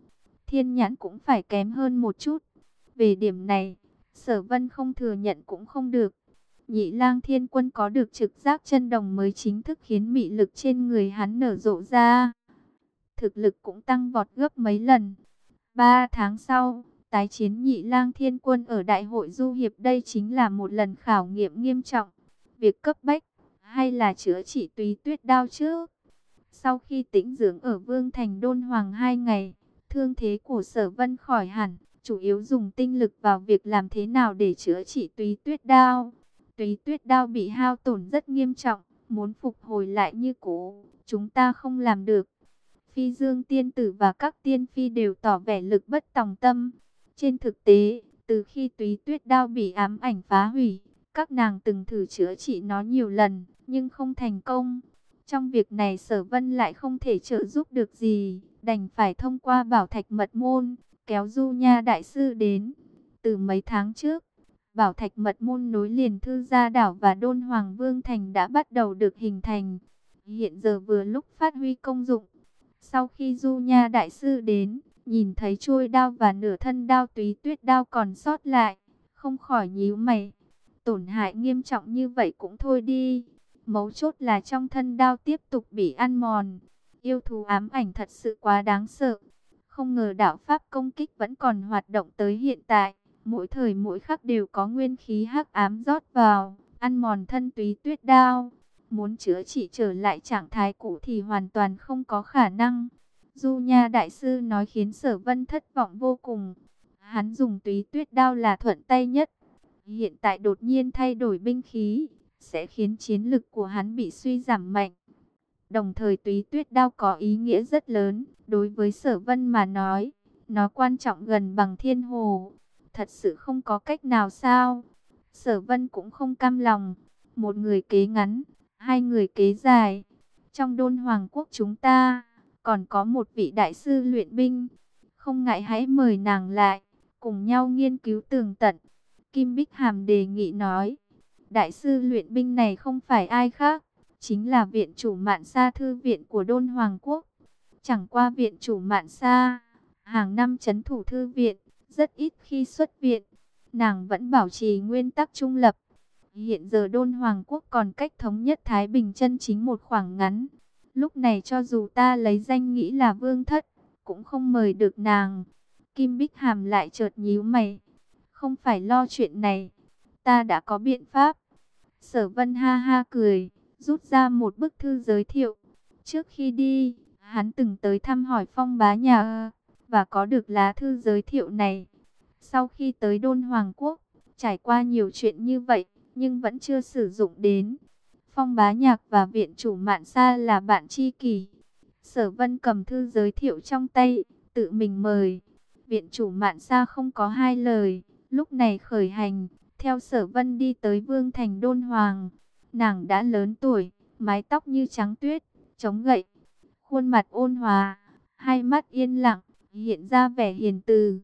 Thiên nhãn cũng phải kém hơn một chút. Về điểm này, sở vân không thừa nhận cũng không được. Nhị lang thiên quân có được trực giác chân đồng mới chính thức khiến mị lực trên người hắn nở rộ ra. Thực lực cũng tăng vọt gấp mấy lần. Ba tháng sau, tái chiến nhị lang thiên quân ở đại hội du hiệp đây chính là một lần khảo nghiệm nghiêm trọng. Việc cấp bách, hay là chữa trị tùy tuyết đao trước. Sau khi tĩnh dưỡng ở Vương Thành Đôn Hoàng hai ngày, thương thế của sở vân khỏi hẳn, chủ yếu dùng tinh lực vào việc làm thế nào để chữa trị túy tuyết đao. Túy tuyết đao bị hao tổn rất nghiêm trọng, muốn phục hồi lại như cũ, chúng ta không làm được. Phi Dương tiên tử và các tiên phi đều tỏ vẻ lực bất tòng tâm. Trên thực tế, từ khi túy tuyết đao bị ám ảnh phá hủy, các nàng từng thử chữa trị nó nhiều lần, nhưng không thành công. Trong việc này sở vân lại không thể trợ giúp được gì, đành phải thông qua bảo thạch mật môn, kéo du nha đại sư đến. Từ mấy tháng trước, bảo thạch mật môn nối liền thư gia đảo và đôn hoàng vương thành đã bắt đầu được hình thành. Hiện giờ vừa lúc phát huy công dụng. Sau khi du nha đại sư đến, nhìn thấy chuôi đao và nửa thân đao túy tuyết đao còn sót lại, không khỏi nhíu mày. Tổn hại nghiêm trọng như vậy cũng thôi đi. Mấu chốt là trong thân đao tiếp tục bị ăn mòn. Yêu thú ám ảnh thật sự quá đáng sợ. Không ngờ đạo pháp công kích vẫn còn hoạt động tới hiện tại. Mỗi thời mỗi khắc đều có nguyên khí hắc ám rót vào, ăn mòn thân túy tuyết đao. Muốn chữa trị trở lại trạng thái cũ thì hoàn toàn không có khả năng. Du Nha Đại Sư nói khiến sở vân thất vọng vô cùng. Hắn dùng túy tuyết đao là thuận tay nhất. Hiện tại đột nhiên thay đổi binh khí, sẽ khiến chiến lực của hắn bị suy giảm mạnh. Đồng thời túy tuyết đao có ý nghĩa rất lớn, đối với sở vân mà nói, nó quan trọng gần bằng thiên hồ. Thật sự không có cách nào sao? Sở vân cũng không cam lòng. Một người kế ngắn, hai người kế dài. Trong đôn hoàng quốc chúng ta, còn có một vị đại sư luyện binh. Không ngại hãy mời nàng lại, cùng nhau nghiên cứu tường tận. Kim Bích Hàm đề nghị nói, đại sư luyện binh này không phải ai khác, chính là viện chủ mạn sa thư viện của Đôn Hoàng Quốc. Chẳng qua viện chủ mạn sa, hàng năm chấn thủ thư viện, rất ít khi xuất viện. Nàng vẫn bảo trì nguyên tắc trung lập. Hiện giờ Đôn Hoàng Quốc còn cách thống nhất Thái Bình chân chính một khoảng ngắn. Lúc này cho dù ta lấy danh nghĩ là vương thất, cũng không mời được nàng. Kim Bích Hàm lại chợt nhíu mày. Không phải lo chuyện này, ta đã có biện pháp. Sở Vân ha ha cười, rút ra một bức thư giới thiệu. Trước khi đi, hắn từng tới thăm hỏi phong bá nhà và có được lá thư giới thiệu này. Sau khi tới Đôn Hoàng Quốc, trải qua nhiều chuyện như vậy, nhưng vẫn chưa sử dụng đến. Phong bá nhạc và viện chủ mạn xa là bạn tri kỷ. Sở vân cầm thư giới thiệu trong tay, tự mình mời. Viện chủ mạn xa không có hai lời, lúc này khởi hành, theo sở vân đi tới vương thành đôn hoàng. Nàng đã lớn tuổi, mái tóc như trắng tuyết, chống gậy, khuôn mặt ôn hòa, hai mắt yên lặng, hiện ra vẻ hiền từ.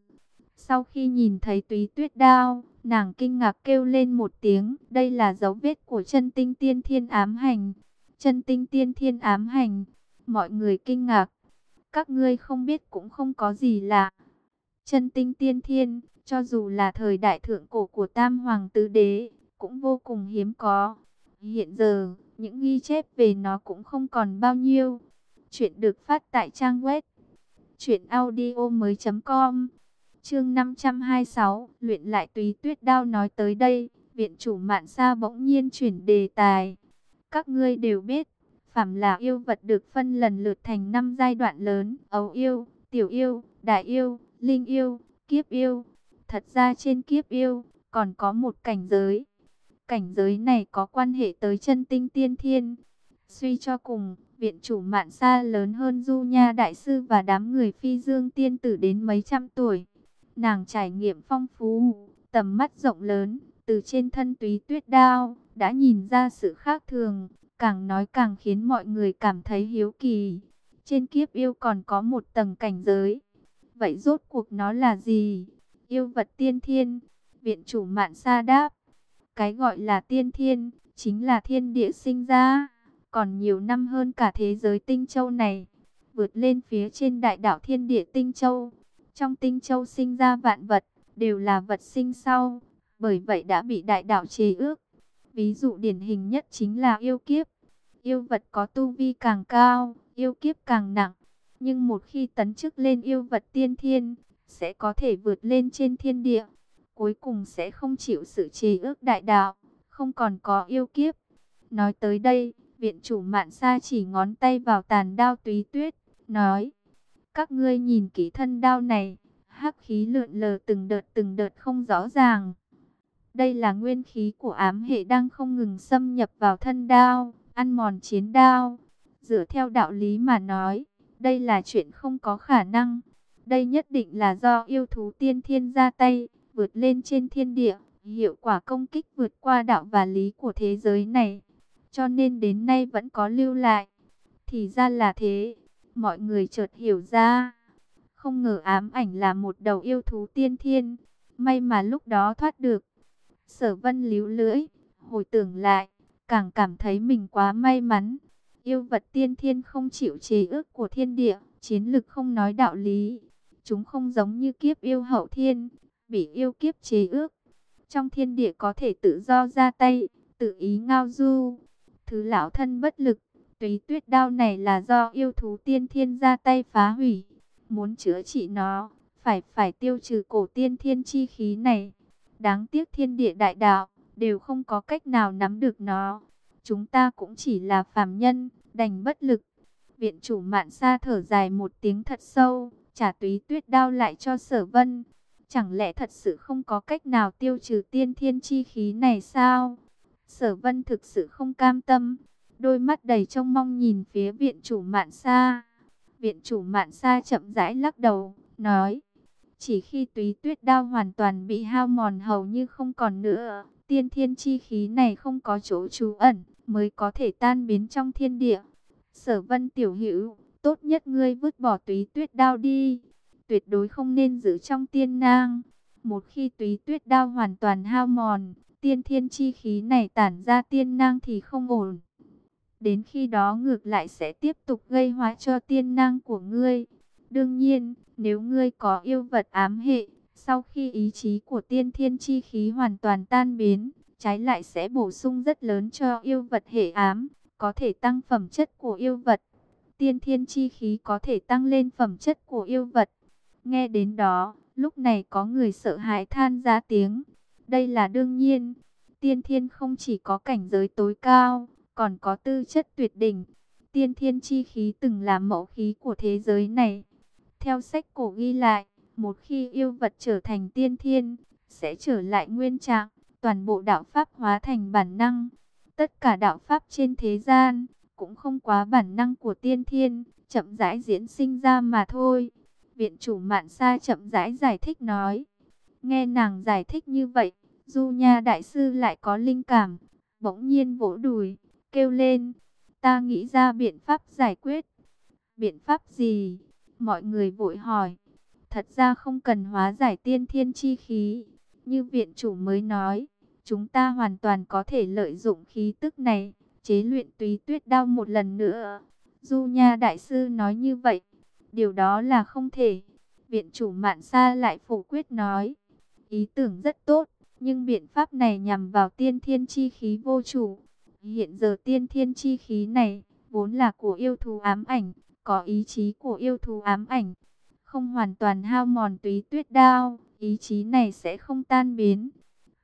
Sau khi nhìn thấy túy tuyết đao, nàng kinh ngạc kêu lên một tiếng, đây là dấu vết của chân tinh tiên thiên ám hành. Chân tinh tiên thiên ám hành, mọi người kinh ngạc. Các ngươi không biết cũng không có gì lạ. Chân tinh tiên thiên, cho dù là thời đại thượng cổ của Tam Hoàng Tứ Đế, cũng vô cùng hiếm có. Hiện giờ, những ghi chép về nó cũng không còn bao nhiêu. Chuyện được phát tại trang web truyệnaudio mới.com Chương 526, luyện lại tùy tuyết đao nói tới đây, viện chủ mạn sa bỗng nhiên chuyển đề tài. Các ngươi đều biết, phàm là yêu vật được phân lần lượt thành năm giai đoạn lớn, ấu yêu, tiểu yêu, đại yêu, linh yêu, kiếp yêu. Thật ra trên kiếp yêu, còn có một cảnh giới. Cảnh giới này có quan hệ tới chân tinh tiên thiên. Suy cho cùng, viện chủ mạn xa lớn hơn Du Nha Đại Sư và đám người phi dương tiên tử đến mấy trăm tuổi. Nàng trải nghiệm phong phú, tầm mắt rộng lớn, từ trên thân túy tuyết đao, đã nhìn ra sự khác thường, càng nói càng khiến mọi người cảm thấy hiếu kỳ. Trên kiếp yêu còn có một tầng cảnh giới. Vậy rốt cuộc nó là gì? Yêu vật tiên thiên. Viện chủ mạn xa đáp. Cái gọi là tiên thiên, chính là thiên địa sinh ra. Còn nhiều năm hơn cả thế giới tinh châu này. Vượt lên phía trên đại đảo thiên địa tinh châu. Trong tinh châu sinh ra vạn vật, đều là vật sinh sau. Bởi vậy đã bị đại đảo chế ước. Ví dụ điển hình nhất chính là yêu kiếp. Yêu vật có tu vi càng cao, yêu kiếp càng nặng. Nhưng một khi tấn chức lên yêu vật tiên thiên, sẽ có thể vượt lên trên thiên địa. Cuối cùng sẽ không chịu sự trì ước đại đạo, không còn có yêu kiếp. Nói tới đây, viện chủ mạn sa chỉ ngón tay vào tàn đao túy tuyết, nói. Các ngươi nhìn kỹ thân đao này, hắc khí lượn lờ từng đợt từng đợt không rõ ràng. Đây là nguyên khí của ám hệ đang không ngừng xâm nhập vào thân đao, ăn mòn chiến đao. Dựa theo đạo lý mà nói, đây là chuyện không có khả năng. Đây nhất định là do yêu thú tiên thiên ra tay, vượt lên trên thiên địa, hiệu quả công kích vượt qua đạo và lý của thế giới này. Cho nên đến nay vẫn có lưu lại. Thì ra là thế, mọi người chợt hiểu ra. Không ngờ ám ảnh là một đầu yêu thú tiên thiên, may mà lúc đó thoát được. Sở vân líu lưỡi, hồi tưởng lại, càng cảm thấy mình quá may mắn. Yêu vật tiên thiên không chịu chế ước của thiên địa, chiến lực không nói đạo lý. Chúng không giống như kiếp yêu hậu thiên, bị yêu kiếp chế ước. Trong thiên địa có thể tự do ra tay, tự ý ngao du. Thứ lão thân bất lực, tùy tuyết đao này là do yêu thú tiên thiên ra tay phá hủy. Muốn chữa trị nó, phải phải tiêu trừ cổ tiên thiên chi khí này. Đáng tiếc thiên địa đại đạo, đều không có cách nào nắm được nó. Chúng ta cũng chỉ là phàm nhân, đành bất lực. Viện chủ mạn xa thở dài một tiếng thật sâu, trả túy tuyết đao lại cho sở vân. Chẳng lẽ thật sự không có cách nào tiêu trừ tiên thiên chi khí này sao? Sở vân thực sự không cam tâm, đôi mắt đầy trông mong nhìn phía viện chủ mạn xa. Viện chủ mạn xa chậm rãi lắc đầu, nói, chỉ khi túy tuyết đao hoàn toàn bị hao mòn hầu như không còn nữa, tiên thiên chi khí này không có chỗ trú ẩn, mới có thể tan biến trong thiên địa. Sở vân tiểu hữu, tốt nhất ngươi vứt bỏ túy tuyết đao đi, tuyệt đối không nên giữ trong tiên nang. Một khi túy tuyết đao hoàn toàn hao mòn, tiên thiên chi khí này tản ra tiên nang thì không ổn. Đến khi đó ngược lại sẽ tiếp tục gây hóa cho tiên nang của ngươi. Đương nhiên, nếu ngươi có yêu vật ám hệ, sau khi ý chí của tiên thiên chi khí hoàn toàn tan biến, trái lại sẽ bổ sung rất lớn cho yêu vật hệ ám, có thể tăng phẩm chất của yêu vật. Tiên thiên chi khí có thể tăng lên phẩm chất của yêu vật. Nghe đến đó, lúc này có người sợ hãi than ra tiếng. Đây là đương nhiên. Tiên thiên không chỉ có cảnh giới tối cao, còn có tư chất tuyệt đỉnh. Tiên thiên chi khí từng là mẫu khí của thế giới này. Theo sách cổ ghi lại, một khi yêu vật trở thành tiên thiên, sẽ trở lại nguyên trạng, toàn bộ đạo pháp hóa thành bản năng. Tất cả đạo pháp trên thế gian, cũng không quá bản năng của tiên thiên, chậm rãi diễn sinh ra mà thôi. Viện chủ mạn sa chậm rãi giải thích nói. Nghe nàng giải thích như vậy, Du Nha Đại Sư lại có linh cảm, bỗng nhiên vỗ đùi, kêu lên. Ta nghĩ ra biện pháp giải quyết. Biện pháp gì? Mọi người vội hỏi. Thật ra không cần hóa giải tiên thiên chi khí. Như viện chủ mới nói, chúng ta hoàn toàn có thể lợi dụng khí tức này, chế luyện túy tuyết đao một lần nữa. Du Nha Đại Sư nói như vậy, điều đó là không thể. Viện chủ Mạn Sa lại phủ quyết nói, ý tưởng rất tốt, nhưng biện pháp này nhằm vào tiên thiên chi khí vô chủ. Hiện giờ tiên thiên chi khí này, vốn là của yêu thú ám ảnh, có ý chí của yêu thú ám ảnh, không hoàn toàn hao mòn túy tuyết đao, ý chí này sẽ không tan biến.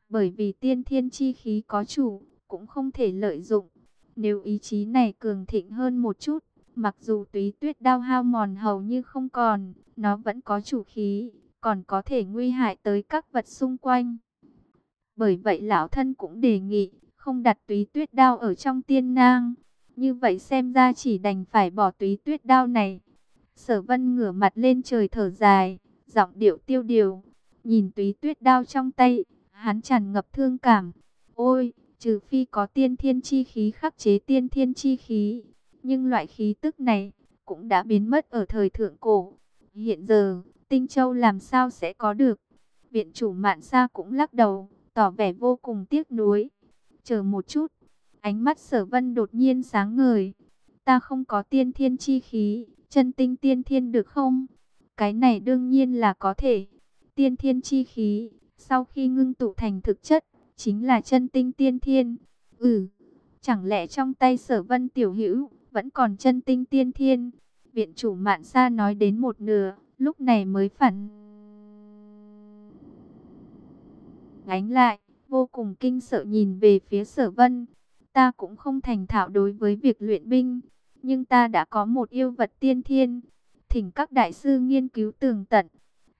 Bởi vì tiên thiên chi khí có chủ, cũng không thể lợi dụng. Nếu ý chí này cường thịnh hơn một chút, mặc dù túy tuyết đao hao mòn hầu như không còn, nó vẫn có chủ khí, còn có thể nguy hại tới các vật xung quanh. Bởi vậy lão thân cũng đề nghị, không đặt túy tuyết đao ở trong tiên nang. Như vậy xem ra chỉ đành phải bỏ túy tuyết đao này. Sở vân ngửa mặt lên trời thở dài, giọng điệu tiêu điều. Nhìn túy tuyết đao trong tay, hắn tràn ngập thương cảm. Ôi, trừ phi có tiên thiên chi khí khắc chế tiên thiên chi khí. Nhưng loại khí tức này cũng đã biến mất ở thời thượng cổ. Hiện giờ, Tinh Châu làm sao sẽ có được? Viện chủ Mạn Sa cũng lắc đầu, tỏ vẻ vô cùng tiếc nuối. Chờ một chút, ánh mắt Sở Vân đột nhiên sáng ngời. Ta không có tiên thiên chi khí, chân tinh tiên thiên được không? Cái này đương nhiên là có thể. Tiên thiên chi khí, sau khi ngưng tụ thành thực chất, chính là chân tinh tiên thiên. Ừ, chẳng lẽ trong tay Sở Vân tiểu hữu vẫn còn chân tinh tiên thiên? Viện chủ Mạn Sa nói đến một nửa, lúc này mới phản ánh lại, vô cùng kinh sợ nhìn về phía sở vân. Ta cũng không thành thạo đối với việc luyện binh, nhưng ta đã có một yêu vật tiên thiên. Thỉnh các đại sư nghiên cứu tường tận.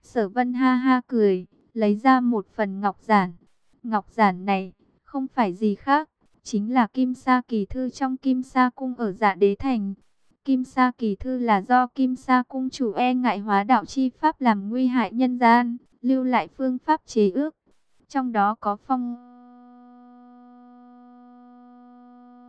Sở vân ha ha cười, lấy ra một phần ngọc giản. Ngọc giản này, không phải gì khác, chính là Kim Sa Kỳ Thư trong Kim Sa Cung ở dạ đế thành. Kim Sa Kỳ Thư là do Kim Sa Cung chủ e ngại hóa đạo chi pháp làm nguy hại nhân gian, lưu lại phương pháp chế ước. Trong đó có phong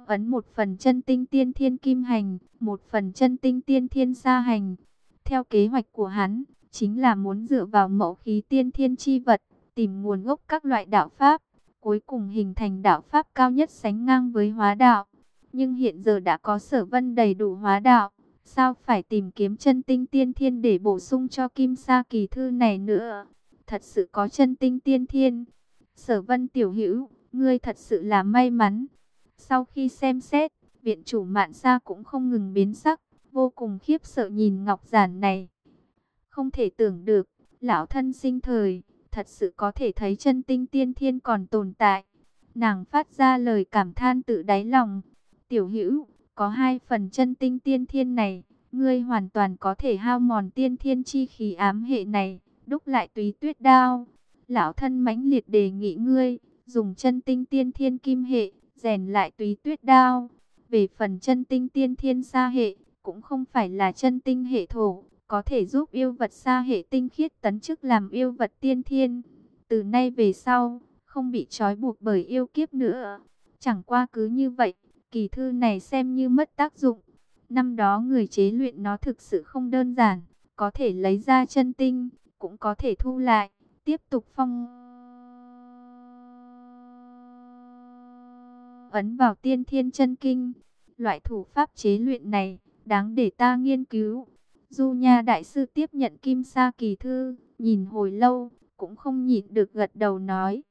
ấn một phần chân tinh tiên thiên kim hành, một phần chân tinh tiên thiên sa hành. Theo kế hoạch của hắn, chính là muốn dựa vào mẫu khí tiên thiên chi vật, tìm nguồn gốc các loại đạo pháp, cuối cùng hình thành đạo pháp cao nhất sánh ngang với hóa đạo. Nhưng hiện giờ đã có sở vân đầy đủ hóa đạo, sao phải tìm kiếm chân tinh tiên thiên để bổ sung cho kim sa kỳ thư này nữa? Thật sự có chân tinh tiên thiên. Sở vân tiểu hữu, ngươi thật sự là may mắn. Sau khi xem xét, viện chủ mạn sa cũng không ngừng biến sắc, vô cùng khiếp sợ nhìn ngọc giản này. Không thể tưởng được, lão thân sinh thời, thật sự có thể thấy chân tinh tiên thiên còn tồn tại. Nàng phát ra lời cảm than tự đáy lòng, Tiểu hữu, có hai phần chân tinh tiên thiên này, ngươi hoàn toàn có thể hao mòn tiên thiên chi khí ám hệ này, đúc lại túy tuyết đao. Lão thân mãnh liệt đề nghị ngươi, dùng chân tinh tiên thiên kim hệ, rèn lại túy tuyết đao. Về phần chân tinh tiên thiên xa hệ, cũng không phải là chân tinh hệ thổ, có thể giúp yêu vật xa hệ tinh khiết tấn chức làm yêu vật tiên thiên. Từ nay về sau, không bị trói buộc bởi yêu kiếp nữa. Chẳng qua cứ như vậy, kỳ thư này xem như mất tác dụng. Năm đó người chế luyện nó thực sự không đơn giản, có thể lấy ra chân tinh, cũng có thể thu lại, tiếp tục phong ấn vào tiên thiên chân kinh. Loại thủ pháp chế luyện này, đáng để ta nghiên cứu. Du Nha Đại Sư tiếp nhận Kim Sa Kỳ Thư, nhìn hồi lâu, cũng không nhịn được gật đầu nói.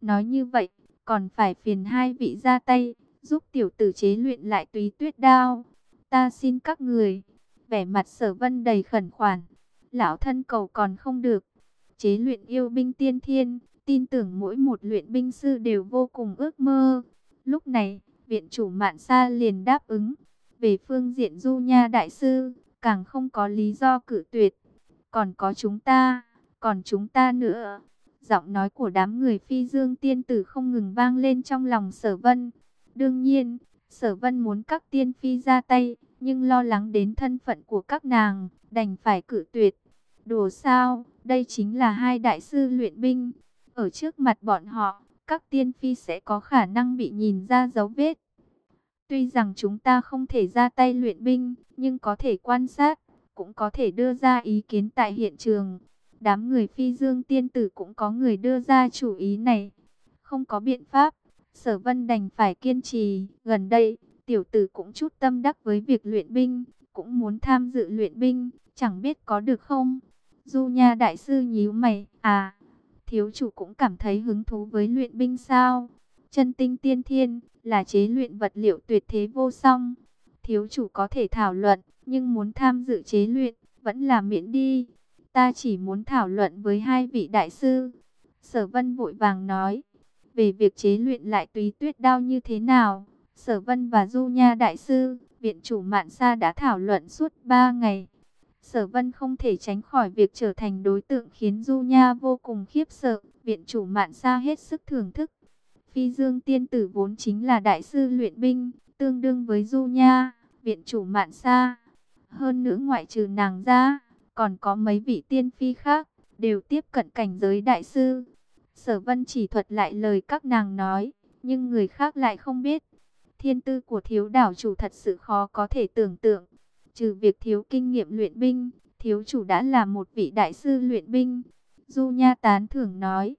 Nói như vậy, còn phải phiền hai vị ra tay, giúp tiểu tử chế luyện lại túy tuyết đao. Ta xin các người, vẻ mặt sở vân đầy khẩn khoản, lão thân cầu còn không được. Chế luyện yêu binh tiên thiên, tin tưởng mỗi một luyện binh sư đều vô cùng ước mơ. Lúc này, viện chủ mạn sa liền đáp ứng. Về phương diện du nha đại sư, càng không có lý do cự tuyệt. Còn có chúng ta, còn chúng ta nữa. Giọng nói của đám người phi dương tiên tử không ngừng vang lên trong lòng sở vân. Đương nhiên, sở vân muốn các tiên phi ra tay, nhưng lo lắng đến thân phận của các nàng, đành phải cự tuyệt. Đồ sao, đây chính là hai đại sư luyện binh. Ở trước mặt bọn họ, các tiên phi sẽ có khả năng bị nhìn ra dấu vết. Tuy rằng chúng ta không thể ra tay luyện binh, nhưng có thể quan sát, cũng có thể đưa ra ý kiến tại hiện trường. Đám người phi dương tiên tử cũng có người đưa ra chủ ý này. Không có biện pháp, Sở Vân đành phải kiên trì, gần đây, tiểu tử cũng chút tâm đắc với việc luyện binh, cũng muốn tham dự luyện binh, chẳng biết có được không? Du Nha đại sư nhíu mày, à, thiếu chủ cũng cảm thấy hứng thú với luyện binh sao? Chân tinh tiên thiên là chế luyện vật liệu tuyệt thế vô song. Thiếu chủ có thể thảo luận, nhưng muốn tham dự chế luyện, vẫn là miễn đi. Ta chỉ muốn thảo luận với hai vị đại sư. Sở Vân vội vàng nói. Về việc chế luyện lại túy tuyết đao như thế nào, Sở Vân và Du Nha Đại Sư, Viện chủ Mạn Sa đã thảo luận suốt ba ngày. Sở Vân không thể tránh khỏi việc trở thành đối tượng khiến Du Nha vô cùng khiếp sợ. Viện Viện chủ mạn sa hết sức thưởng thức. Phi Dương tiên tử vốn chính là đại sư luyện binh, tương đương với Du Nha, viện chủ mạn sa. Hơn nữa ngoại trừ nàng ra, còn có mấy vị tiên phi khác, đều tiếp cận cảnh giới đại sư. Sở vân chỉ thuật lại lời các nàng nói, nhưng người khác lại không biết. Thiên tư của thiếu đảo chủ thật sự khó có thể tưởng tượng. Trừ việc thiếu kinh nghiệm luyện binh, thiếu chủ đã là một vị đại sư luyện binh. Du Nha tán thưởng nói,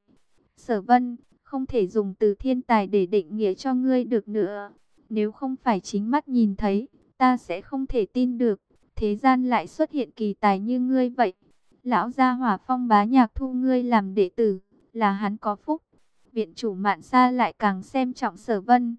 Sở Vân, không thể dùng từ thiên tài để định nghĩa cho ngươi được nữa. Nếu không phải chính mắt nhìn thấy, ta sẽ không thể tin được. Thế gian lại xuất hiện kỳ tài như ngươi vậy. Lão gia hỏa phong bá nhạc thu ngươi làm đệ tử, là hắn có phúc. Viện chủ mạn xa lại càng xem trọng sở vân.